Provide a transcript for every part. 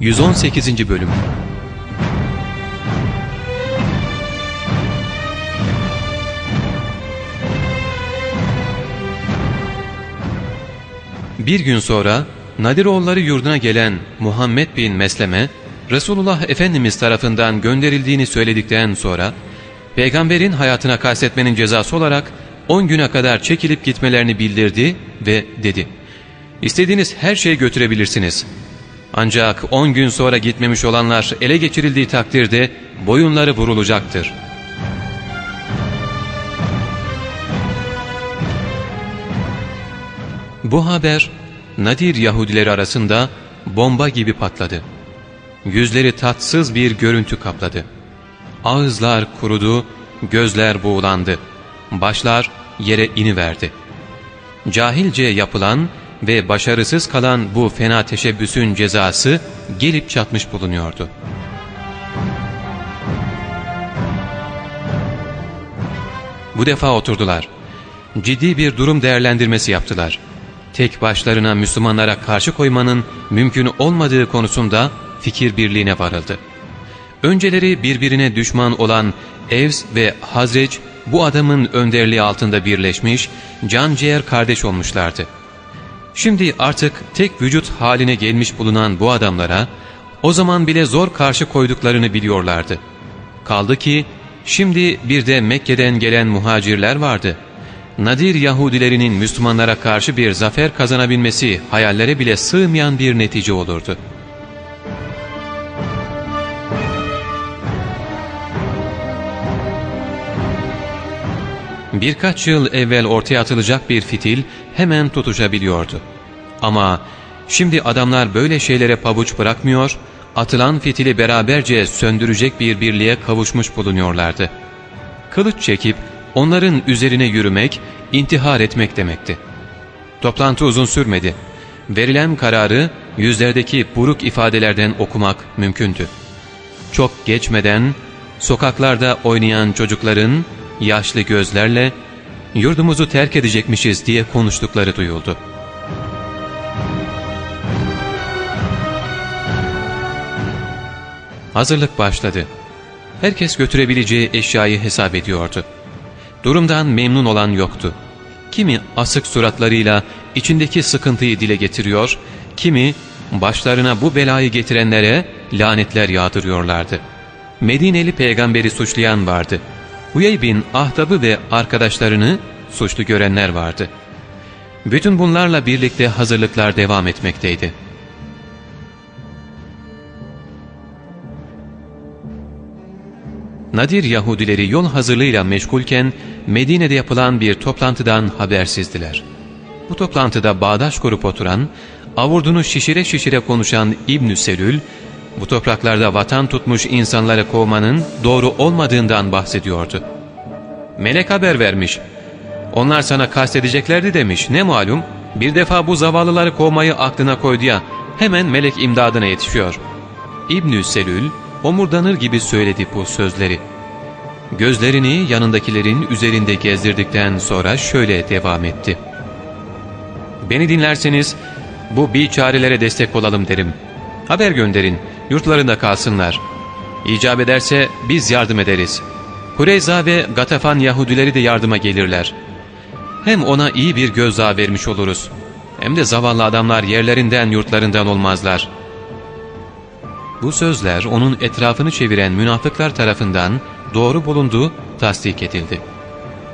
118. Bölüm Bir gün sonra Nadiroğulları yurduna gelen Muhammed bin Mesleme, Resulullah Efendimiz tarafından gönderildiğini söyledikten sonra, peygamberin hayatına kastetmenin cezası olarak 10 güne kadar çekilip gitmelerini bildirdi ve dedi, İstediğiniz her şeyi götürebilirsiniz. Ancak 10 gün sonra gitmemiş olanlar ele geçirildiği takdirde boyunları vurulacaktır. Bu haber Nadir Yahudileri arasında bomba gibi patladı. Yüzleri tatsız bir görüntü kapladı. Ağızlar kurudu, gözler buğulandı. Başlar yere iniverdi. Cahilce yapılan ve başarısız kalan bu fena teşebbüsün cezası gelip çatmış bulunuyordu. Bu defa oturdular. Ciddi bir durum değerlendirmesi yaptılar. Tek başlarına Müslümanlara karşı koymanın mümkün olmadığı konusunda fikir birliğine varıldı. Önceleri birbirine düşman olan Evs ve Hazreç bu adamın önderliği altında birleşmiş, can ciğer kardeş olmuşlardı. Şimdi artık tek vücut haline gelmiş bulunan bu adamlara o zaman bile zor karşı koyduklarını biliyorlardı. Kaldı ki şimdi bir de Mekke'den gelen muhacirler vardı. Nadir Yahudilerinin Müslümanlara karşı bir zafer kazanabilmesi hayallere bile sığmayan bir netice olurdu. Birkaç yıl evvel ortaya atılacak bir fitil hemen tutuşabiliyordu. Ama şimdi adamlar böyle şeylere pabuç bırakmıyor, atılan fitili beraberce söndürecek bir birliğe kavuşmuş bulunuyorlardı. Kılıç çekip onların üzerine yürümek, intihar etmek demekti. Toplantı uzun sürmedi. Verilen kararı yüzlerdeki buruk ifadelerden okumak mümkündü. Çok geçmeden sokaklarda oynayan çocukların yaşlı gözlerle yurdumuzu terk edecekmişiz diye konuştukları duyuldu. Hazırlık başladı. Herkes götürebileceği eşyayı hesap ediyordu. Durumdan memnun olan yoktu. Kimi asık suratlarıyla içindeki sıkıntıyı dile getiriyor, kimi başlarına bu belayı getirenlere lanetler yağdırıyorlardı. Medineli peygamberi suçlayan vardı. Huyey bin Ahtab'ı ve arkadaşlarını suçlu görenler vardı. Bütün bunlarla birlikte hazırlıklar devam etmekteydi. Nadir Yahudileri yol hazırlığıyla meşgulken Medine'de yapılan bir toplantıdan habersizdiler. Bu toplantıda bağdaş kurup oturan, avurdunu şişire şişire konuşan İbn Selül, bu topraklarda vatan tutmuş insanları kovmanın doğru olmadığından bahsediyordu. Melek haber vermiş. Onlar sana kastedeceklerdi demiş. Ne malum? Bir defa bu zavallıları kovmayı aklına koydu ya, hemen melek imdadına yetişiyor. İbn Selül, omurdanır gibi söyledi bu sözleri. Gözlerini yanındakilerin üzerinde gezdirdikten sonra şöyle devam etti. Beni dinlerseniz bu biçarelere destek olalım derim. Haber gönderin, yurtlarında kalsınlar. İcap ederse biz yardım ederiz. Kureyza ve Gatafan Yahudileri de yardıma gelirler. Hem ona iyi bir gözdağı vermiş oluruz. Hem de zavallı adamlar yerlerinden yurtlarından olmazlar.'' Bu sözler onun etrafını çeviren münafıklar tarafından doğru bulunduğu tasdik edildi.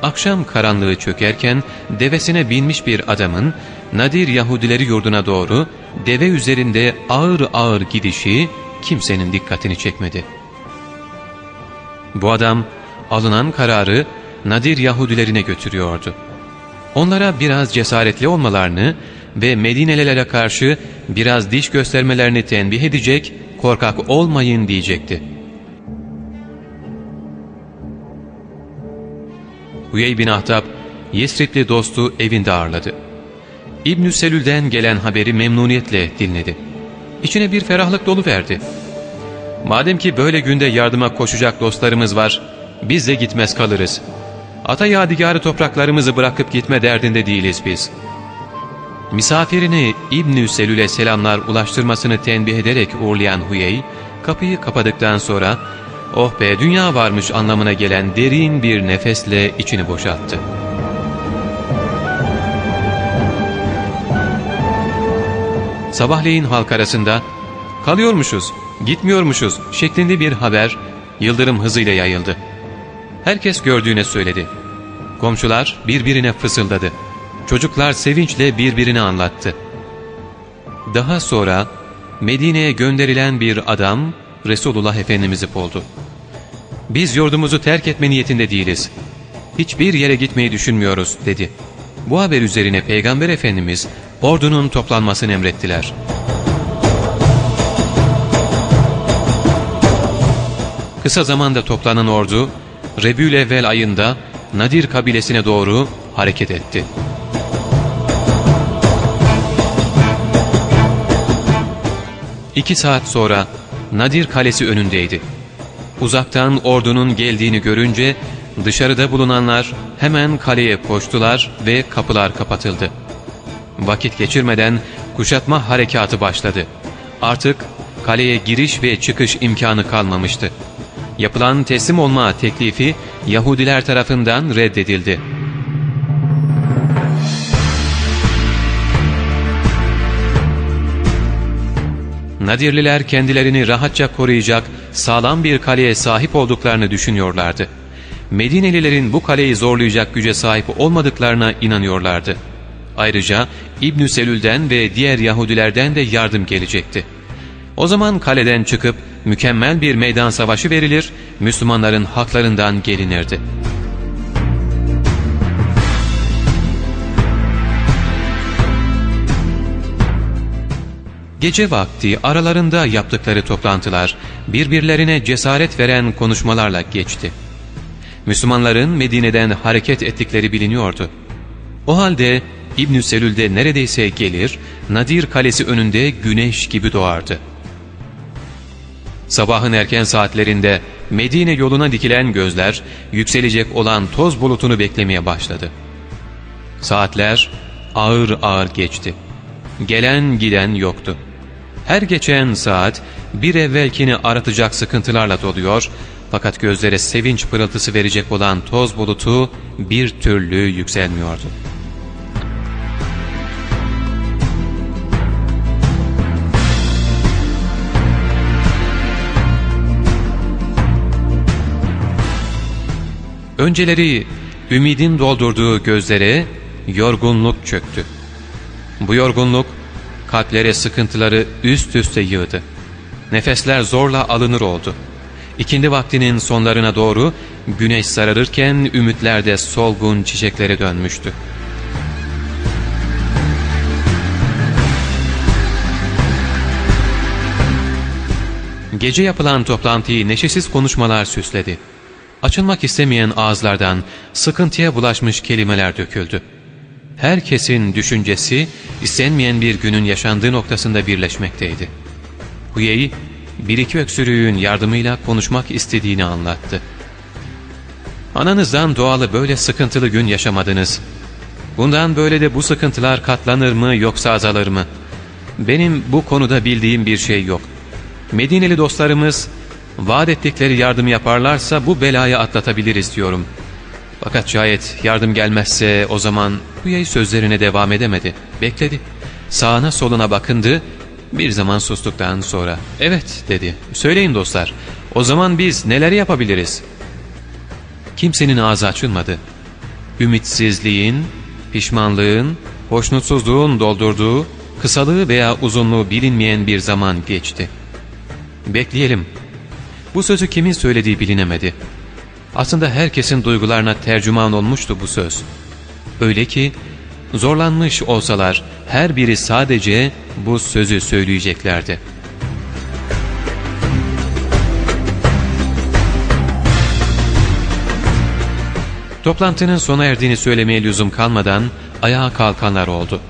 Akşam karanlığı çökerken devesine binmiş bir adamın Nadir Yahudileri yurduna doğru deve üzerinde ağır ağır gidişi kimsenin dikkatini çekmedi. Bu adam alınan kararı Nadir Yahudilerine götürüyordu. Onlara biraz cesaretli olmalarını ve Medinelilere karşı biraz diş göstermelerini tenbih edecek korkak olmayın diyecekti. Huyey bin Ahtab, Yesribli dostu evinde ağırladı. İbn-i Selül'den gelen haberi memnuniyetle dinledi. İçine bir ferahlık dolu verdi. Madem ki böyle günde yardıma koşacak dostlarımız var, biz de gitmez kalırız. Ata yadigarı topraklarımızı bırakıp gitme derdinde değiliz biz. Misafirini İbn-i Selül'e selamlar ulaştırmasını tembih ederek uğurlayan Huyey, kapıyı kapadıktan sonra ''Oh be dünya varmış'' anlamına gelen derin bir nefesle içini boşalttı. Sabahleyin halk arasında ''Kalıyormuşuz, gitmiyormuşuz'' şeklinde bir haber yıldırım hızıyla yayıldı. Herkes gördüğüne söyledi. Komşular birbirine fısıldadı. Çocuklar sevinçle birbirine anlattı. Daha sonra Medine'ye gönderilen bir adam Resulullah Efendimiz'i buldu. Biz yurdumuzu terk etme niyetinde değiliz. Hiçbir yere gitmeyi düşünmüyoruz dedi. Bu haber üzerine Peygamber Efendimiz ordunun toplanmasını emrettiler. Kısa zamanda toplanan ordu Rebül ayında Nadir kabilesine doğru hareket etti. İki saat sonra Nadir kalesi önündeydi. Uzaktan ordunun geldiğini görünce dışarıda bulunanlar hemen kaleye koştular ve kapılar kapatıldı. Vakit geçirmeden kuşatma harekatı başladı. Artık kaleye giriş ve çıkış imkanı kalmamıştı. Yapılan teslim olma teklifi Yahudiler tarafından reddedildi. Nadirliler kendilerini rahatça koruyacak sağlam bir kaleye sahip olduklarını düşünüyorlardı. Medinelilerin bu kaleyi zorlayacak güce sahip olmadıklarına inanıyorlardı. Ayrıca İbn Selül'den ve diğer Yahudilerden de yardım gelecekti. O zaman kaleden çıkıp mükemmel bir meydan savaşı verilir, Müslümanların haklarından gelinirdi. Gece vakti aralarında yaptıkları toplantılar birbirlerine cesaret veren konuşmalarla geçti. Müslümanların Medine'den hareket ettikleri biliniyordu. O halde İbn-i Selül'de neredeyse gelir, Nadir Kalesi önünde güneş gibi doğardı. Sabahın erken saatlerinde Medine yoluna dikilen gözler yükselecek olan toz bulutunu beklemeye başladı. Saatler ağır ağır geçti. Gelen giden yoktu. Her geçen saat bir evvelkini aratacak sıkıntılarla doluyor fakat gözlere sevinç pırıltısı verecek olan toz bulutu bir türlü yükselmiyordu. Önceleri ümidin doldurduğu gözlere yorgunluk çöktü. Bu yorgunluk kalplere sıkıntıları üst üste yığdı. Nefesler zorla alınır oldu. İkindi vaktinin sonlarına doğru güneş sararırken ümitler de solgun çiçeklere dönmüştü. Gece yapılan toplantıyı neşesiz konuşmalar süsledi. Açılmak istemeyen ağızlardan sıkıntıya bulaşmış kelimeler döküldü. Herkesin düşüncesi istenmeyen bir günün yaşandığı noktasında birleşmekteydi. Huyey bir iki öksürüğün yardımıyla konuşmak istediğini anlattı. Ananızdan doğalı böyle sıkıntılı gün yaşamadınız. Bundan böyle de bu sıkıntılar katlanır mı yoksa azalır mı? Benim bu konuda bildiğim bir şey yok. Medineli dostlarımız vaat ettikleri yardımı yaparlarsa bu belayı atlatabiliriz diyorum. Fakat şayet yardım gelmezse o zaman Huyey sözlerine devam edemedi. Bekledi. Sağına soluna bakındı. Bir zaman sustuktan sonra evet dedi. Söyleyin dostlar. O zaman biz neler yapabiliriz? Kimsenin ağzı açılmadı. Ümitsizliğin, pişmanlığın, hoşnutsuzluğun doldurduğu, kısalığı veya uzunluğu bilinmeyen bir zaman geçti. Bekleyelim bu sözü kimin söylediği bilinemedi. Aslında herkesin duygularına tercüman olmuştu bu söz. Öyle ki zorlanmış olsalar her biri sadece bu sözü söyleyeceklerdi. Toplantının sona erdiğini söylemeye lüzum kalmadan ayağa kalkanlar oldu.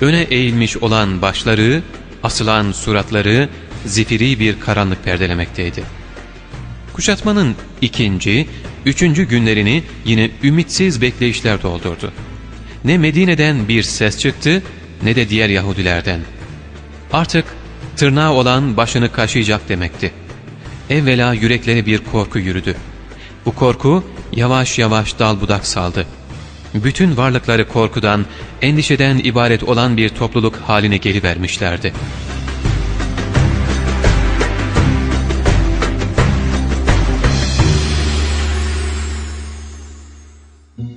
Öne eğilmiş olan başları, asılan suratları zifiri bir karanlık perdelemekteydi. Kuşatmanın ikinci, üçüncü günlerini yine ümitsiz bekleyişler doldurdu. Ne Medine'den bir ses çıktı ne de diğer Yahudilerden. Artık tırnağı olan başını kaşıyacak demekti. Evvela yürekleri bir korku yürüdü. Bu korku yavaş yavaş dal budak saldı. Bütün varlıkları korkudan, endişeden ibaret olan bir topluluk haline gelivermişlerdi.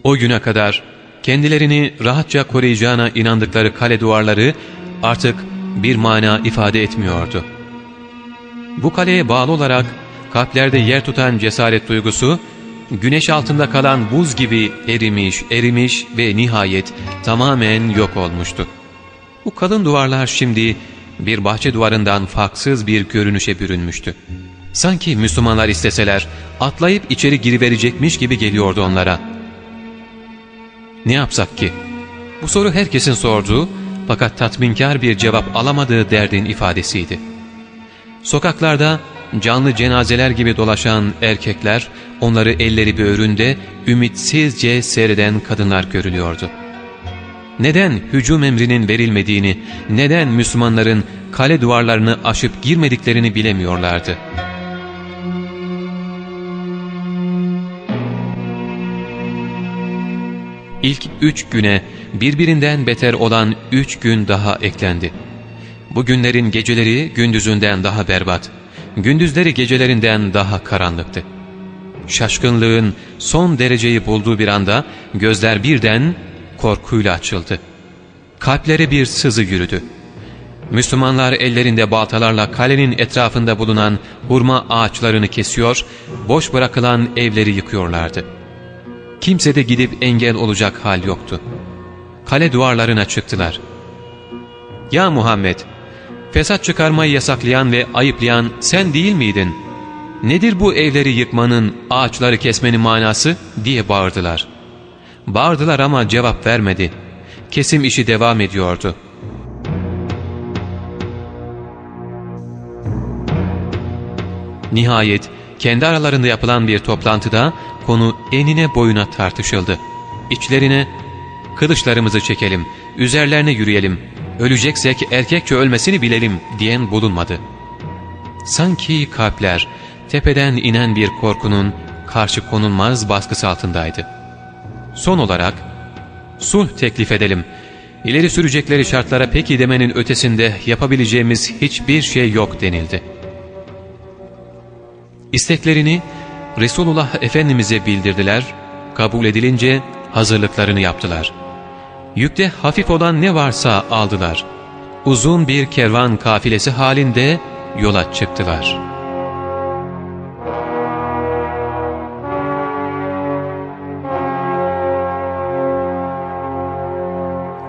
O güne kadar kendilerini rahatça koruyacağına inandıkları kale duvarları artık bir mana ifade etmiyordu. Bu kaleye bağlı olarak kalplerde yer tutan cesaret duygusu, güneş altında kalan buz gibi erimiş, erimiş ve nihayet tamamen yok olmuştu. Bu kalın duvarlar şimdi bir bahçe duvarından farksız bir görünüşe bürünmüştü. Sanki Müslümanlar isteseler atlayıp içeri giriverecekmiş gibi geliyordu onlara. Ne yapsak ki? Bu soru herkesin sorduğu fakat tatminkar bir cevap alamadığı derdin ifadesiydi. Sokaklarda canlı cenazeler gibi dolaşan erkekler, onları elleri böğründe ümitsizce seyreden kadınlar görülüyordu. Neden hücum emrinin verilmediğini, neden Müslümanların kale duvarlarını aşıp girmediklerini bilemiyorlardı. İlk üç güne birbirinden beter olan üç gün daha eklendi. Bu günlerin geceleri gündüzünden daha berbat, gündüzleri gecelerinden daha karanlıktı. Şaşkınlığın son dereceyi bulduğu bir anda gözler birden korkuyla açıldı. Kalplere bir sızı yürüdü. Müslümanlar ellerinde baltalarla kalenin etrafında bulunan hurma ağaçlarını kesiyor, boş bırakılan evleri yıkıyorlardı. Kimse de gidip engel olacak hal yoktu. Kale duvarlarına çıktılar. ''Ya Muhammed, fesat çıkarmayı yasaklayan ve ayıplayan sen değil miydin? Nedir bu evleri yıkmanın, ağaçları kesmenin manası?'' diye bağırdılar. Bağırdılar ama cevap vermedi. Kesim işi devam ediyordu. Nihayet kendi aralarında yapılan bir toplantıda konu enine boyuna tartışıldı. İçlerine kılıçlarımızı çekelim, üzerlerine yürüyelim, öleceksek erkekçe ölmesini bilelim diyen bulunmadı. Sanki kalpler tepeden inen bir korkunun karşı konulmaz baskısı altındaydı. Son olarak sulh teklif edelim. İleri sürecekleri şartlara peki demenin ötesinde yapabileceğimiz hiçbir şey yok denildi. İsteklerini Resulullah Efendimiz'e bildirdiler, kabul edilince hazırlıklarını yaptılar. Yükte hafif olan ne varsa aldılar. Uzun bir kervan kafilesi halinde yola çıktılar.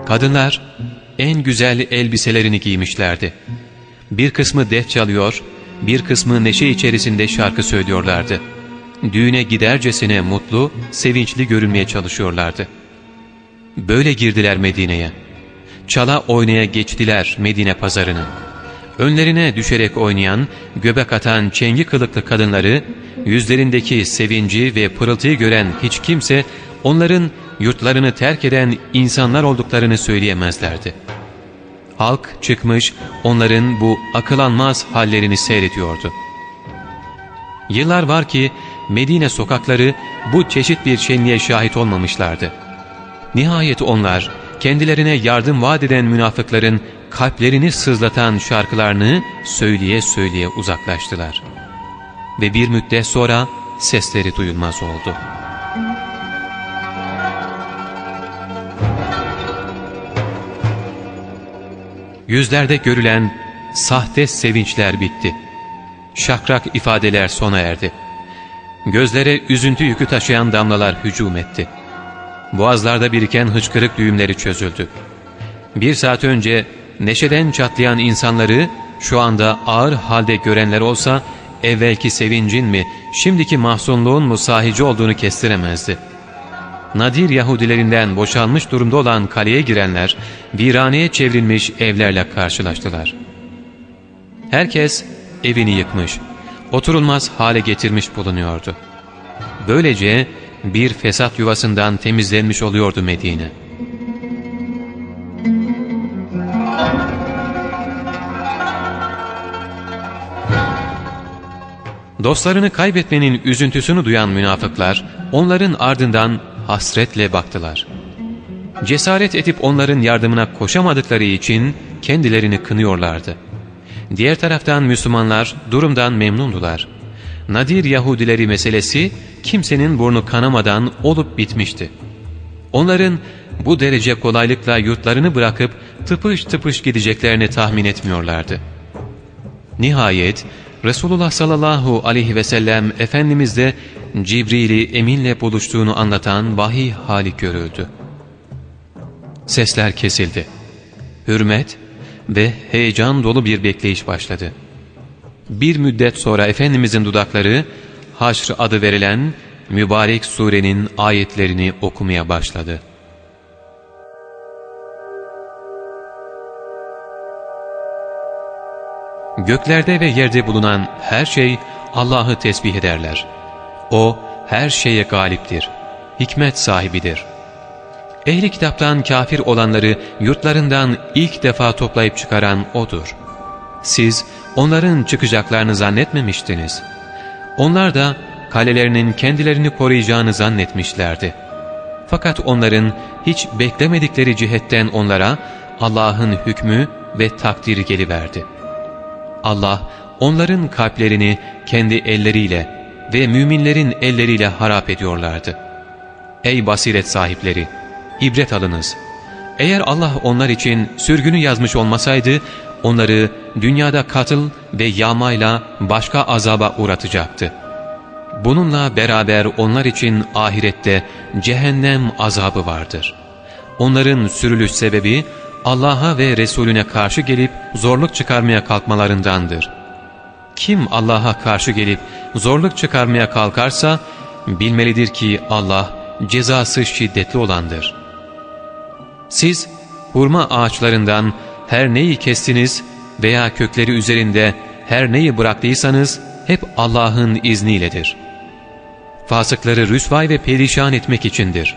Kadınlar en güzel elbiselerini giymişlerdi. Bir kısmı def çalıyor, bir kısmı neşe içerisinde şarkı söylüyorlardı. Düğüne gidercesine mutlu, sevinçli görünmeye çalışıyorlardı. Böyle girdiler Medine'ye. Çala oynaya geçtiler Medine pazarını. Önlerine düşerek oynayan, göbek atan çengi kılıklı kadınları, yüzlerindeki sevinci ve pırıltıyı gören hiç kimse onların yurtlarını terk eden insanlar olduklarını söyleyemezlerdi. Halk çıkmış onların bu akılanmaz hallerini seyrediyordu. Yıllar var ki Medine sokakları bu çeşit bir şenliğe şahit olmamışlardı. Nihayet onlar kendilerine yardım vaat eden münafıkların kalplerini sızlatan şarkılarını söyleye söyleye uzaklaştılar. Ve bir müddet sonra sesleri duyulmaz oldu. Yüzlerde görülen sahte sevinçler bitti. Şakrak ifadeler sona erdi. Gözlere üzüntü yükü taşıyan damlalar hücum etti. Boğazlarda biriken hıçkırık düğümleri çözüldü. Bir saat önce neşeden çatlayan insanları şu anda ağır halde görenler olsa evvelki sevincin mi, şimdiki mahzunluğun mu sahici olduğunu kestiremezdi. Nadir Yahudilerinden boşalmış durumda olan kaleye girenler, viraneye çevrilmiş evlerle karşılaştılar. Herkes evini yıkmış, oturulmaz hale getirmiş bulunuyordu. Böylece bir fesat yuvasından temizlenmiş oluyordu Medine. Dostlarını kaybetmenin üzüntüsünü duyan münafıklar, onların ardından hasretle baktılar. Cesaret edip onların yardımına koşamadıkları için kendilerini kınıyorlardı.'' Diğer taraftan Müslümanlar durumdan memnundular. Nadir Yahudileri meselesi kimsenin burnu kanamadan olup bitmişti. Onların bu derece kolaylıkla yurtlarını bırakıp tıpış tıpış gideceklerini tahmin etmiyorlardı. Nihayet Resulullah sallallahu aleyhi ve sellem Efendimiz'de Cibril'i Emin'le buluştuğunu anlatan vahiy hali görüldü. Sesler kesildi. Hürmet ve heyecan dolu bir bekleyiş başladı. Bir müddet sonra Efendimizin dudakları Haşr adı verilen mübarek surenin ayetlerini okumaya başladı. Göklerde ve yerde bulunan her şey Allah'ı tesbih ederler. O her şeye galiptir, hikmet sahibidir. Ehli kitaptan kafir olanları yurtlarından ilk defa toplayıp çıkaran O'dur. Siz onların çıkacaklarını zannetmemiştiniz. Onlar da kalelerinin kendilerini koruyacağını zannetmişlerdi. Fakat onların hiç beklemedikleri cihetten onlara Allah'ın hükmü ve takdiri geliverdi. Allah onların kalplerini kendi elleriyle ve müminlerin elleriyle harap ediyorlardı. Ey basiret sahipleri! İbret alınız. Eğer Allah onlar için sürgünü yazmış olmasaydı, onları dünyada katıl ve yağmayla başka azaba uğratacaktı. Bununla beraber onlar için ahirette cehennem azabı vardır. Onların sürülüş sebebi Allah'a ve Resulüne karşı gelip zorluk çıkarmaya kalkmalarındandır. Kim Allah'a karşı gelip zorluk çıkarmaya kalkarsa bilmelidir ki Allah cezası şiddetli olandır. Siz hurma ağaçlarından her neyi kestiniz veya kökleri üzerinde her neyi bıraktıysanız hep Allah'ın izniyledir. Fasıkları rüsvay ve perişan etmek içindir.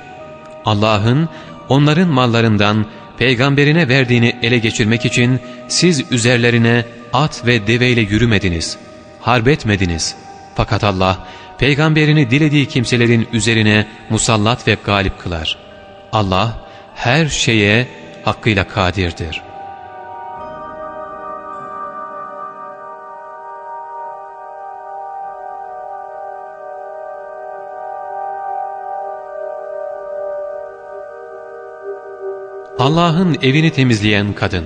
Allah'ın onların mallarından peygamberine verdiğini ele geçirmek için siz üzerlerine at ve deveyle yürümediniz, harbetmediniz. Fakat Allah peygamberini dilediği kimselerin üzerine musallat ve galip kılar. Allah her şeye hakkıyla kadirdir. Allah'ın evini temizleyen kadın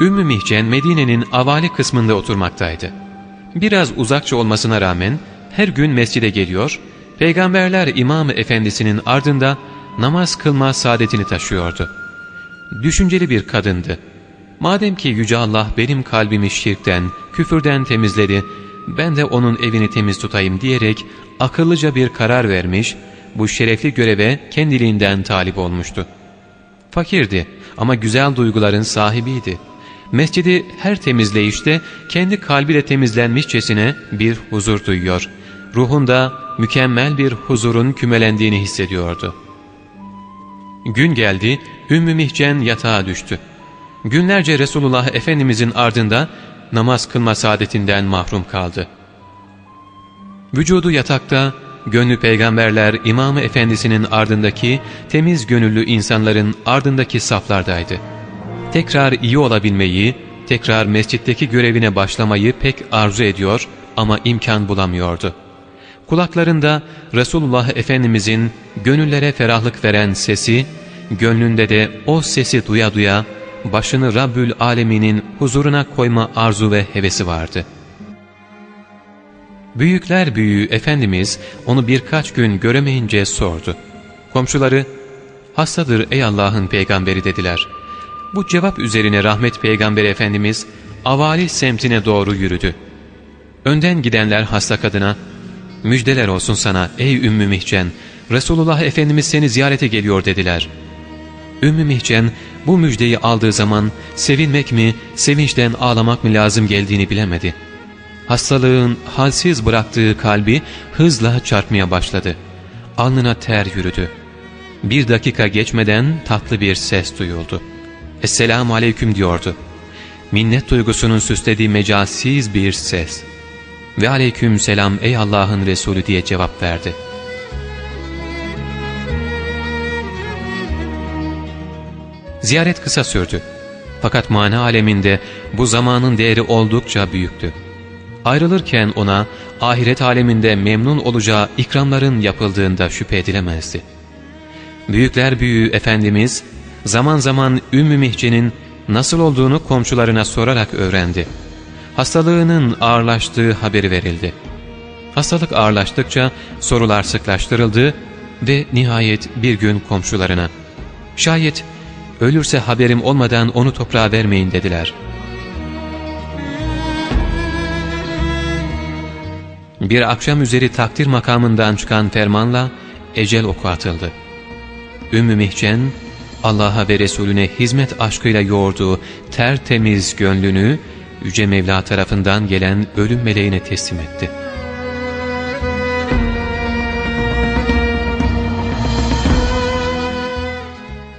Ümmü Mihcen Medine'nin avali kısmında oturmaktaydı. Biraz uzakça olmasına rağmen her gün mescide geliyor, peygamberler imamı efendisinin ardında namaz kılma saadetini taşıyordu. Düşünceli bir kadındı. Madem ki Yüce Allah benim kalbimi şirkten, küfürden temizledi, ben de onun evini temiz tutayım diyerek akıllıca bir karar vermiş, bu şerefli göreve kendiliğinden talip olmuştu. Fakirdi ama güzel duyguların sahibiydi. Mescidi her temizleyişte kendi kalbiyle temizlenmişçesine bir huzur duyuyor. Ruhunda mükemmel bir huzurun kümelendiğini hissediyordu. Gün geldi, Ümmü Mihcen yatağa düştü. Günlerce Resulullah Efendimizin ardında namaz kılma saadetinden mahrum kaldı. Vücudu yatakta, gönlü peygamberler İmam Efendisinin ardındaki temiz gönüllü insanların ardındaki saflardaydı. Tekrar iyi olabilmeyi, tekrar mescitteki görevine başlamayı pek arzu ediyor ama imkan bulamıyordu. Kulaklarında Resulullah Efendimizin gönüllere ferahlık veren sesi, gönlünde de o sesi duya duya başını Rabbül Alemin'in huzuruna koyma arzu ve hevesi vardı. Büyükler büyüğü Efendimiz onu birkaç gün göremeyince sordu. Komşuları, hastadır ey Allah'ın peygamberi dediler. Bu cevap üzerine rahmet peygamber Efendimiz avali semtine doğru yürüdü. Önden gidenler hasta kadına, müjdeler olsun sana ey Ümmü Mihcen, Resulullah Efendimiz seni ziyarete geliyor dediler. Ümmü Mihcen bu müjdeyi aldığı zaman sevinmek mi, sevinçten ağlamak mı lazım geldiğini bilemedi. Hastalığın halsiz bıraktığı kalbi hızla çarpmaya başladı. Alnına ter yürüdü. Bir dakika geçmeden tatlı bir ses duyuldu. Esselamu aleyküm diyordu. minnet duygusunun süslediği mecalsiz bir ses. Ve aleyküm selam ey Allah'ın Resulü diye cevap verdi. Ziyaret kısa sürdü. Fakat mana aleminde bu zamanın değeri oldukça büyüktü. Ayrılırken ona ahiret aleminde memnun olacağı ikramların yapıldığında şüphe edilemezdi. Büyükler büyüğü Efendimiz zaman zaman Ümmü Mihce'nin nasıl olduğunu komşularına sorarak öğrendi. Hastalığının ağırlaştığı haberi verildi. Hastalık ağırlaştıkça sorular sıklaştırıldı ve nihayet bir gün komşularına ''Şayet ölürse haberim olmadan onu toprağa vermeyin.'' dediler. Bir akşam üzeri takdir makamından çıkan fermanla ecel oku atıldı. Ümmü Mihcen, Allah'a ve Resulüne hizmet aşkıyla yoğurduğu tertemiz gönlünü Yüce Mevla tarafından gelen ölüm meleğine teslim etti.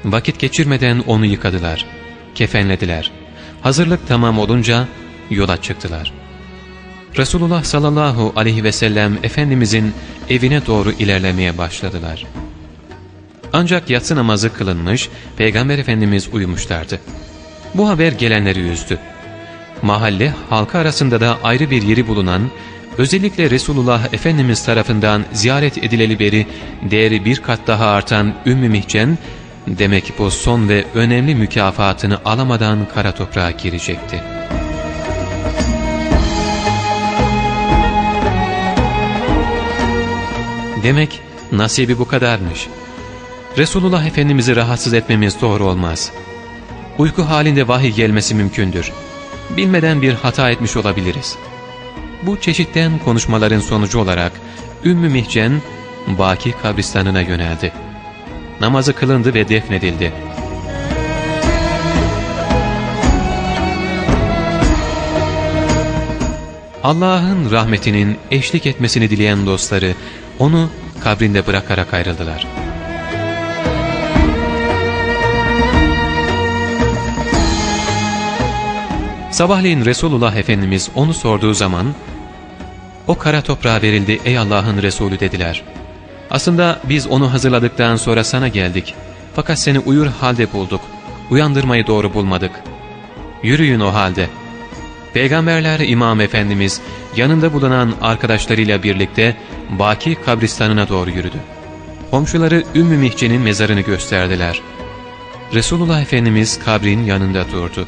Vakit geçirmeden onu yıkadılar, kefenlediler. Hazırlık tamam olunca yola çıktılar. Resulullah sallallahu aleyhi ve sellem Efendimizin evine doğru ilerlemeye başladılar. Ancak yatsı namazı kılınmış, Peygamber Efendimiz uyumuşlardı. Bu haber gelenleri üzdü. Mahalle halka arasında da ayrı bir yeri bulunan, özellikle Resulullah Efendimiz tarafından ziyaret edileli beri değeri bir kat daha artan Ümmü Mihcen, demek bu son ve önemli mükafatını alamadan kara toprağa girecekti. Demek nasibi bu kadarmış. Resulullah Efendimiz'i rahatsız etmemiz doğru olmaz. Uyku halinde vahiy gelmesi mümkündür. Bilmeden bir hata etmiş olabiliriz. Bu çeşitten konuşmaların sonucu olarak Ümmü Mihcen Baki kabristanına yöneldi. Namazı kılındı ve defnedildi. Allah'ın rahmetinin eşlik etmesini dileyen dostları onu kabrinde bırakarak ayrıldılar. Sabahleyin Resulullah Efendimiz onu sorduğu zaman o kara toprağa verildi ey Allah'ın Resulü dediler. Aslında biz onu hazırladıktan sonra sana geldik. Fakat seni uyur halde bulduk. Uyandırmayı doğru bulmadık. Yürüyün o halde. Peygamberler İmam Efendimiz yanında bulunan arkadaşlarıyla birlikte Baki kabristanına doğru yürüdü. Komşuları Ümmü Mihce'nin mezarını gösterdiler. Resulullah Efendimiz kabrin yanında durdu.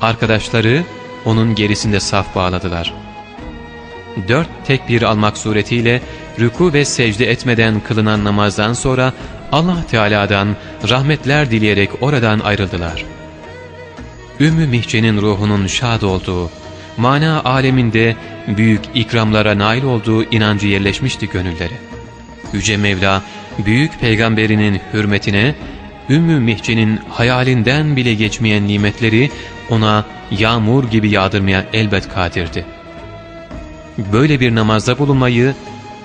Arkadaşları onun gerisinde saf bağladılar. Dört tekbir almak suretiyle rüku ve secde etmeden kılınan namazdan sonra Allah Teala'dan rahmetler dileyerek oradan ayrıldılar. Ümmü Mihce'nin ruhunun şad olduğu, mana aleminde büyük ikramlara nail olduğu inancı yerleşmişti gönüllere. Yüce Mevla, büyük peygamberinin hürmetine, Ümmü Mihce'nin hayalinden bile geçmeyen nimetleri ona yağmur gibi yağdırmaya elbet kadirdi. Böyle bir namazda bulunmayı,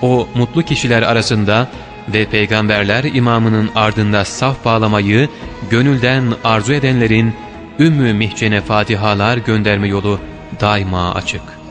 o mutlu kişiler arasında ve peygamberler imamının ardında saf bağlamayı gönülden arzu edenlerin Ümmü Mihcen'e fatihalar gönderme yolu daima açık.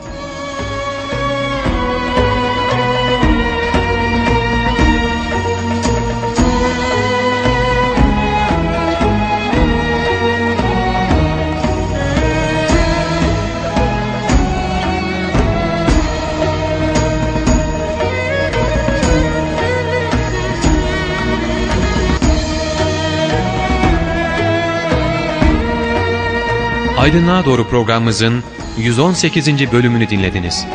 Aydınlığa Doğru programımızın 118. bölümünü dinlediniz.